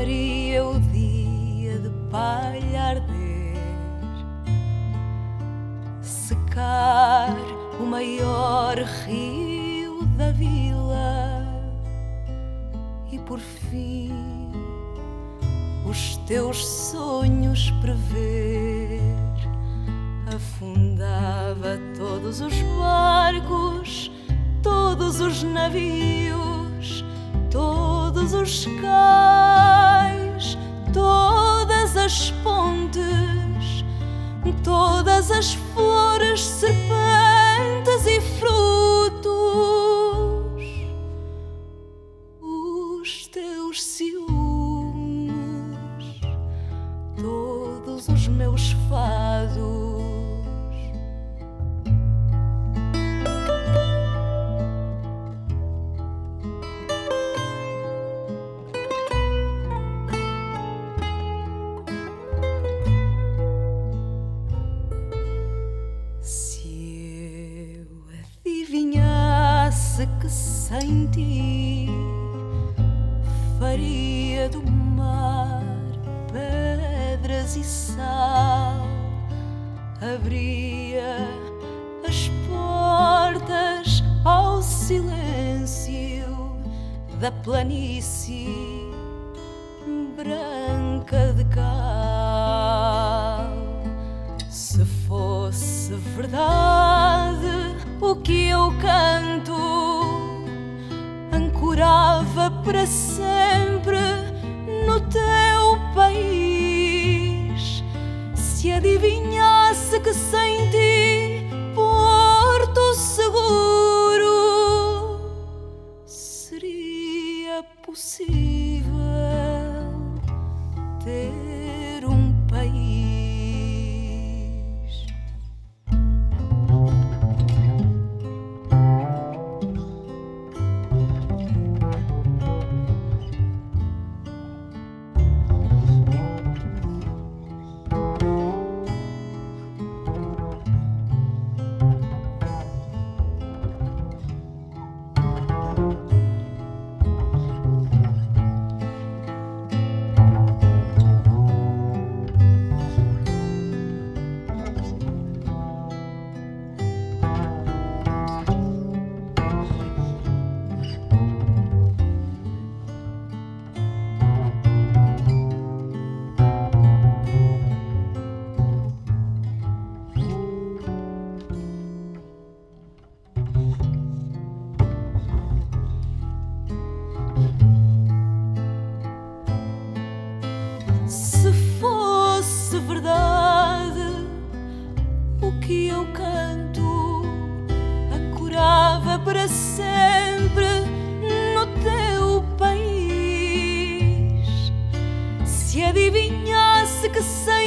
faria o dia de palha arder, secar o maior rio da vila e por fim os teus sonhos prever. Afundava todos os barcos, todos os navios, todos os todas as pontes, todas as flores, serpentes e frutos. Os teus ciúmes, todos os meus fados. Adivinhasse que sem ti faria do mar pedras e sal, abria as portas ao silêncio da planície branca de cal. Se fosse verdade o que eu canto, ancorava para sempre no teu país. Se adivinhasse que sem que eu canto, ancorava para sempre no teu país. Se adivinhasse que sem